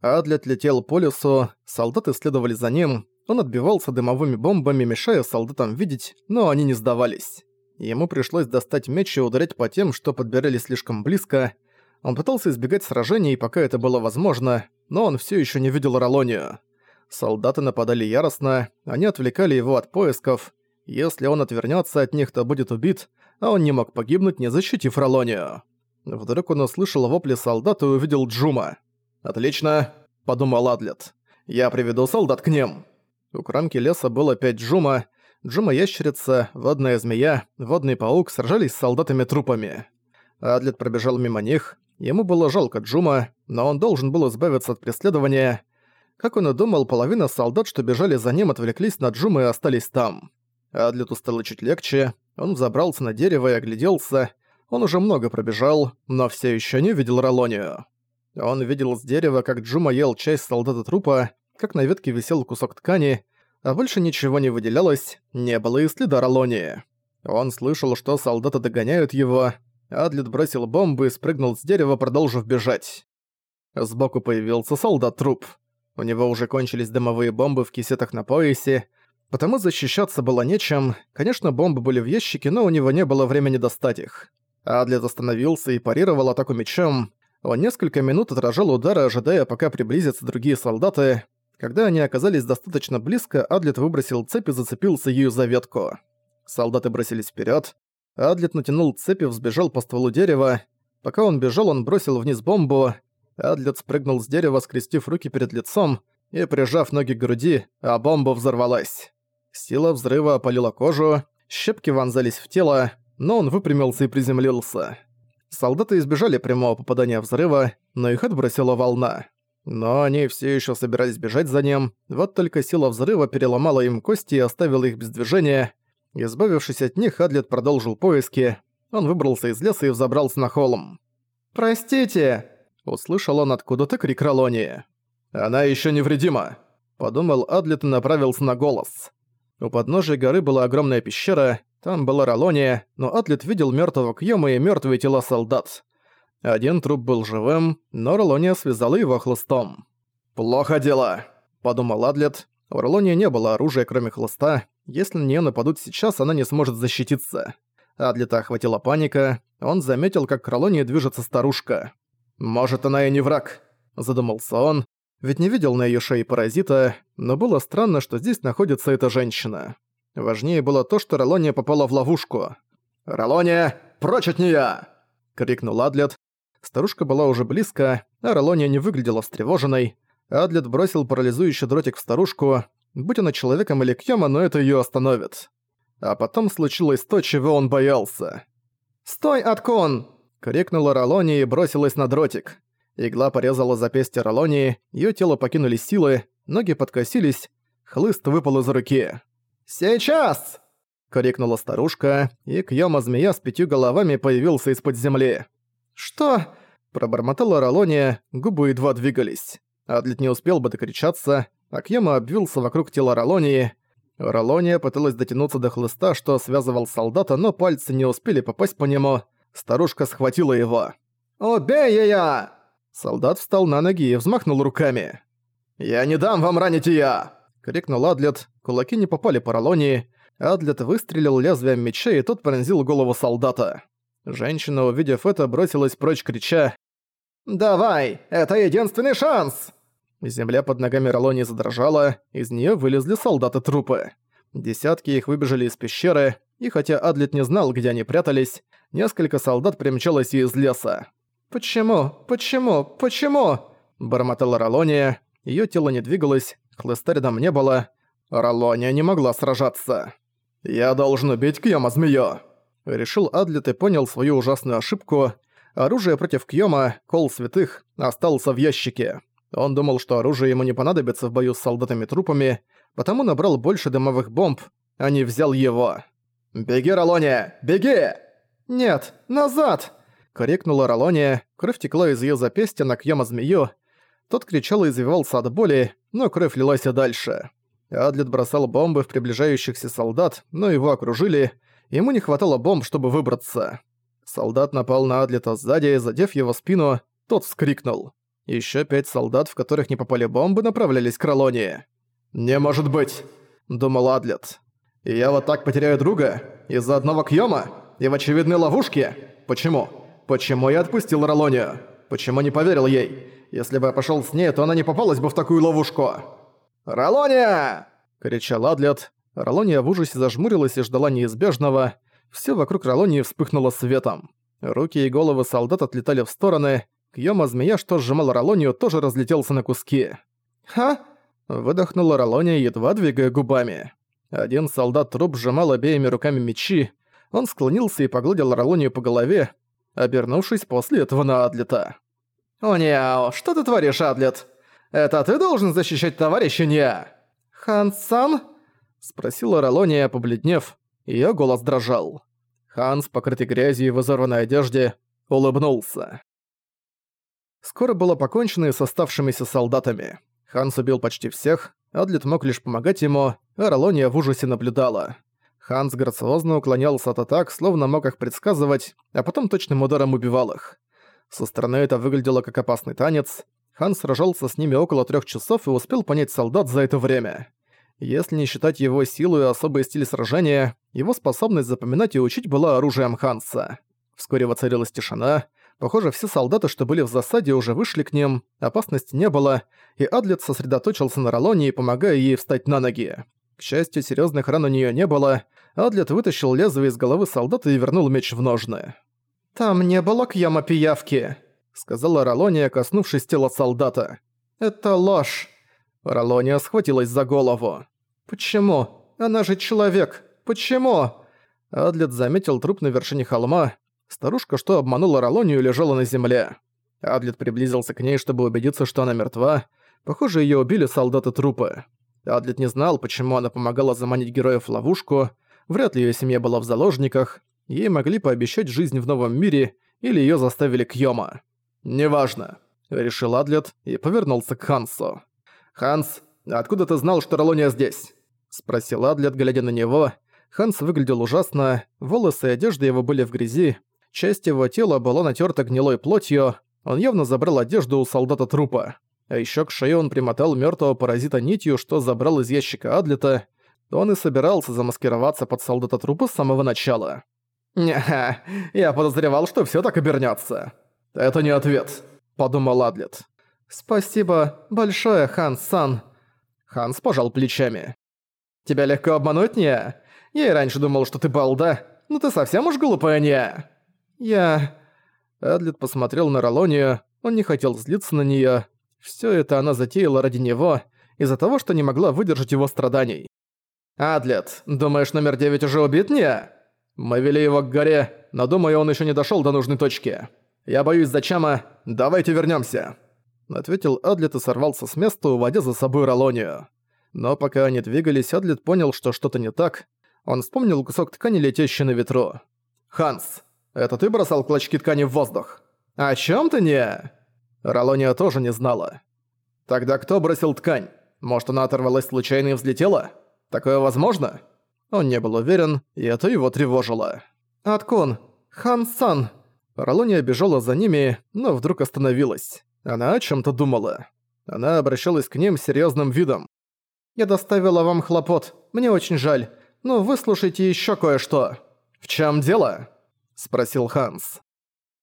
Адлет летел по лесу, солдаты следовали за ним, он отбивался дымовыми бомбами, мешая солдатам видеть, но они не сдавались. Ему пришлось достать меч и ударять по тем, что подбирались слишком близко. Он пытался избегать сражений, пока это было возможно, но он все еще не видел Ролонию. Солдаты нападали яростно, они отвлекали его от поисков. Если он отвернется от них, то будет убит, а он не мог погибнуть, не защитив Ролонию. Вдруг он услышал вопли солдата и увидел Джума. «Отлично», — подумал Адлет. «Я приведу солдат к ним». У кромки леса было пять Джума. Джума-ящерица, водная змея, водный паук сражались с солдатами-трупами. Адлет пробежал мимо них. Ему было жалко Джума, но он должен был избавиться от преследования. Как он и думал, половина солдат, что бежали за ним, отвлеклись на Джума и остались там. Адлету стало чуть легче. Он взобрался на дерево и огляделся. Он уже много пробежал, но все еще не видел Ролонию. Он видел с дерева, как Джума ел часть солдата трупа, как на ветке висел кусок ткани, а больше ничего не выделялось, не было и следа Ролонии. Он слышал, что солдаты догоняют его, Адлет бросил бомбы и спрыгнул с дерева, продолжив бежать. Сбоку появился солдат-труп. У него уже кончились дымовые бомбы в кисетах на поясе, потому защищаться было нечем. Конечно, бомбы были в ящике, но у него не было времени достать их. Адлет остановился и парировал атаку мечом. Он несколько минут отражал удары, ожидая, пока приблизятся другие солдаты. Когда они оказались достаточно близко, Адлет выбросил цепь и зацепился ею за ветку. Солдаты бросились вперед. Адлет натянул цепь и взбежал по стволу дерева. Пока он бежал, он бросил вниз бомбу. Адлет спрыгнул с дерева, скрестив руки перед лицом и прижав ноги к груди, а бомба взорвалась. Сила взрыва опалила кожу, щепки вонзались в тело, но он выпрямился и приземлился. Солдаты избежали прямого попадания взрыва, но их отбросила волна. Но они все еще собирались бежать за ним, вот только сила взрыва переломала им кости и оставила их без движения. Избавившись от них, Адлет продолжил поиски. Он выбрался из леса и взобрался на холм. «Простите!» – услышал он откуда-то крик Ролонии. «Она еще невредима!» – подумал Адлет и направился на голос. У подножия горы была огромная пещера, там была Ролония, но Атлет видел мертвого Кьёма и мертвые тела солдат. Один труп был живым, но Ролония связала его хлыстом. «Плохо дело», — подумал Адлет. У Ролонии не было оружия, кроме хлыста. Если на неё нападут сейчас, она не сможет защититься. Адлета охватила паника. Он заметил, как к Ролонии движется старушка. «Может, она и не враг», — задумался он. Ведь не видел на её шее паразита, но было странно, что здесь находится эта женщина. Важнее было то, что Ролония попала в ловушку. «Ролония, прочь от неё!» — крикнул Адлет, Старушка была уже близко, а Ролония не выглядела встревоженной. Адлет бросил парализующий дротик в старушку. Будь она человеком или Кьяма, но это её остановит. А потом случилось то, чего он боялся. «Стой, Аткон!» — крикнула Ролония и бросилась на дротик. Игла порезала запястье Ролонии, её тело покинули силы, ноги подкосились, хлыст выпал из руки. «Сейчас!» — крикнула старушка, и Кьяма-змея с пятью головами появился из-под земли. «Что?» – пробормотала Ролония, губы едва двигались. Адлет не успел бы докричаться, а Кьяма обвился вокруг тела Ролонии. Ролония пыталась дотянуться до хлыста, что связывал солдата, но пальцы не успели попасть по нему. Старушка схватила его. «Убей её!» Солдат встал на ноги и взмахнул руками. «Я не дам вам ранить её!» — крикнул Адлет. Кулаки не попали по Ролонии. Адлет выстрелил лезвием меча, и тот пронзил голову солдата. Женщина, увидев это, бросилась прочь, крича «Давай! Это единственный шанс!» Земля под ногами Ролони задрожала, из нее вылезли солдаты-трупы. Десятки их выбежали из пещеры, и хотя Адлет не знал, где они прятались, несколько солдат примчалось из леса. «Почему? Почему? Почему?» Бормотала Ролония, ее тело не двигалось, хлыста рядом не было. Ролония не могла сражаться. «Я должен убить Кьяма-змею!» Решил Адлет и понял свою ужасную ошибку. Оружие против Кьёма, кол святых, остался в ящике. Он думал, что оружие ему не понадобится в бою с солдатами-трупами, потому набрал больше дымовых бомб, а не взял его. «Беги, Ролония! Беги!» «Нет, назад!» — крикнула Ролония, кровь текла из её запястья на Кьёма-змею. Тот кричал и извивался от боли, но кровь лилась и дальше. Адлет бросал бомбы в приближающихся солдат, но его окружили, Ему не хватало бомб, чтобы выбраться. Солдат напал на Адлета сзади, задев его спину, тот вскрикнул. Еще пять солдат, в которых не попали бомбы, направлялись к Ролонии. «Не может быть!» – думал Адлет. «И я вот так потеряю друга? Из-за одного Кьёма? И в очевидной ловушке? Почему? Почему я отпустил Ролонию? Почему не поверил ей? Если бы я пошёл с ней, то она не попалась бы в такую ловушку!» «Ролония!» – кричал Адлет. Ролония в ужасе зажмурилась и ждала неизбежного. Всё вокруг Ролонии вспыхнуло светом. Руки и головы солдат отлетали в стороны. Кьёма-змея, что сжимал Ролонию, тоже разлетелся на куски. «Ха!» – выдохнула Ролония, едва двигая губами. Один солдат-труп сжимал обеими руками мечи. Он склонился и погладил Ролонию по голове, обернувшись после этого на Адлета. «О, Няо, что ты творишь, Адлет? Это ты должен защищать товарища, не «Хан-сан?» – спросила Ролония, побледнев. Её голос дрожал. Ханс, покрытый грязью и в изорванной одежде, улыбнулся. Скоро было покончено и с оставшимися солдатами. Ханс убил почти всех, Адлет мог лишь помогать ему, а Ролония в ужасе наблюдала. Ханс грациозно уклонялся от атак, словно мог их предсказывать, а потом точным ударом убивал их. Со стороны это выглядело как опасный танец. Ханс сражался с ними около трех часов и успел понять солдат за это время. Если не считать его силу и особый стиль сражения, его способность запоминать и учить была оружием Ханса. Вскоре воцарилась тишина. Похоже, все солдаты, что были в засаде, уже вышли к ним, опасности не было, и Адлет сосредоточился на Ролонии, помогая ей встать на ноги. К счастью, серьезных ран у нее не было. Адлет вытащил лезвие из головы солдата и вернул меч в ножны. «Там не было кьяма пиявки», — сказала Ролония, коснувшись тела солдата. «Это ложь». Ролония схватилась за голову. «Почему? Она же человек! Почему?» Адлет заметил труп на вершине холма. Старушка, что обманула Ролонию, лежала на земле. Адлет приблизился к ней, чтобы убедиться, что она мертва. Похоже, её убили солдаты-трупы. Адлет не знал, почему она помогала заманить героев в ловушку. Вряд ли её семья была в заложниках. Ей могли пообещать жизнь в новом мире, или её заставили Кьёма. «Неважно», — решил Адлет и повернулся к Хансу. «Ханс, откуда ты знал, что Ролония здесь?» Спросил Адлет, глядя на него. Ханс выглядел ужасно, волосы и одежда его были в грязи, часть его тела была натерта гнилой плотью, он явно забрал одежду у солдата трупа. А еще к шее он примотал мертвого паразита нитью, что забрал из ящика Адлета. Он и собирался замаскироваться под солдата трупа с самого начала. «Не, я подозревал, что все так обернется. «Это не ответ», — подумал Адлет. «Спасибо большое, Ханс-сан». Ханс пожал плечами. Тебя легко обмануть, не? Я и раньше думал, что ты балда. Ну ты совсем уж глупая, не? Я... Эдлит посмотрел на Ролонию, он не хотел злиться на неё. Всё это она затеяла ради него, из-за того, что не могла выдержать его страданий. «Адлет, думаешь, номер девять уже убит, не?» «Мы вели его к горе, но думаю, он ещё не дошёл до нужной точки. Я боюсь за Чама, давайте вернёмся», — ответил Адлет и сорвался с места, уводя за собой Ролонию. Но пока они двигались, Адлет понял, что что-то не так. Он вспомнил кусок ткани, летящий на ветру. «Ханс, это ты бросал клочки ткани в воздух?» «О чем ты не...» Ролония тоже не знала. «Тогда кто бросил ткань? Может, она оторвалась случайно и взлетела? Такое возможно?» Он не был уверен, и это его тревожило. «Аткун! Хан-сан!» Ролония бежала за ними, но вдруг остановилась. Она о чем то думала. Она обращалась к ним с серьёзным видом. Я доставила вам хлопот. Мне очень жаль. Но выслушайте еще кое-что». «В чем дело?» – спросил Ханс.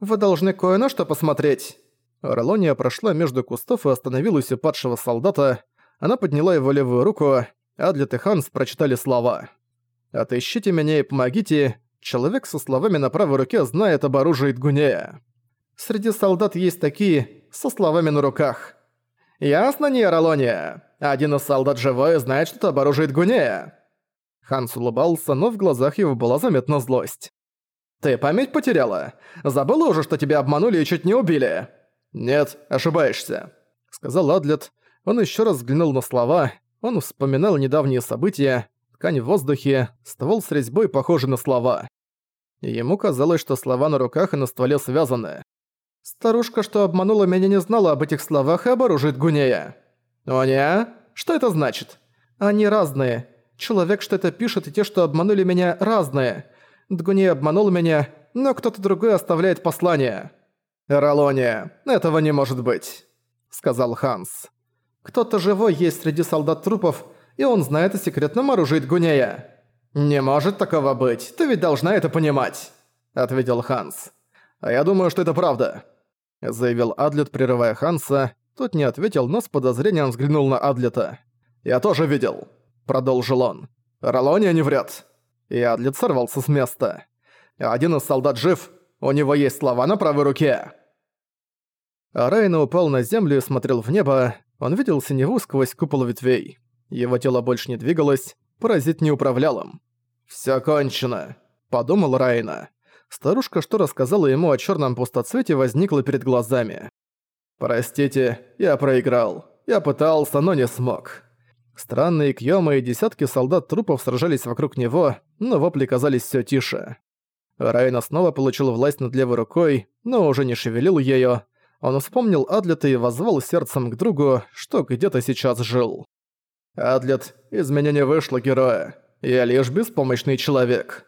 «Вы должны кое на что посмотреть». Ролония прошла между кустов и остановилась у падшего солдата. Она подняла его левую руку. Адлет и Ханс прочитали слова. «Отыщите меня и помогите. Человек со словами на правой руке знает об оружии Дгунея. Среди солдат есть такие со словами на руках. Ясно, не, Ролония?» Один из солдат живой знает что-то об оружии Гунея». Ханс улыбался, но в глазах его была заметна злость. «Ты память потеряла? Забыла уже, что тебя обманули и чуть не убили?» «Нет, ошибаешься», — сказал Адлет. Он еще раз взглянул на слова. Он вспоминал недавние события, ткань в воздухе, ствол с резьбой, похожий на слова. ему казалось, что слова на руках и на стволе связаны. «Старушка, что обманула меня, не знала об этих словах и об оружии Гунея». «Оня? Что это значит?» «Они разные. Человек, что это пишет, и те, что обманули меня, разные. Дгуни обманул меня, но кто-то другой оставляет послание». «Ролония, этого не может быть». — сказал Ханс. «Кто-то живой есть среди солдат трупов, и он знает о секретном оружии Дгуняя». «Не может такого быть, ты ведь должна это понимать», — ответил Ханс. «А я думаю, что это правда», — заявил Адлет, прерывая Ханса. Тот не ответил, но с подозрением взглянул на Адлета. «Я тоже видел», — продолжил он. «Ролония не врет». И Адлет сорвался с места. «Один из солдат жив, у него есть слова на правой руке». Райна упал на землю и смотрел в небо. Он видел синеву сквозь купол ветвей. Его тело больше не двигалось, паразит не управлял им. «Всё кончено», — подумал Райна. Старушка, что рассказала ему о чёрном пустоцвете, возникла перед глазами. «Простите, я проиграл. Я пытался, но не смог». Странные Кьёмы и десятки солдат-трупов сражались вокруг него, но вопли казались всё тише. Райна снова получил власть над левой рукой, но уже не шевелил ею. Он вспомнил Адлета и возвал сердцем к другу, что где-то сейчас жил. «Адлет, из меня не вышло героя. Я лишь беспомощный человек».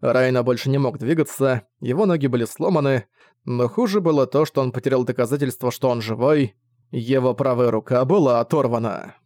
Райна больше не мог двигаться, его ноги были сломаны, но хуже было то, что он потерял доказательство, что он живой. Его правая рука была оторвана.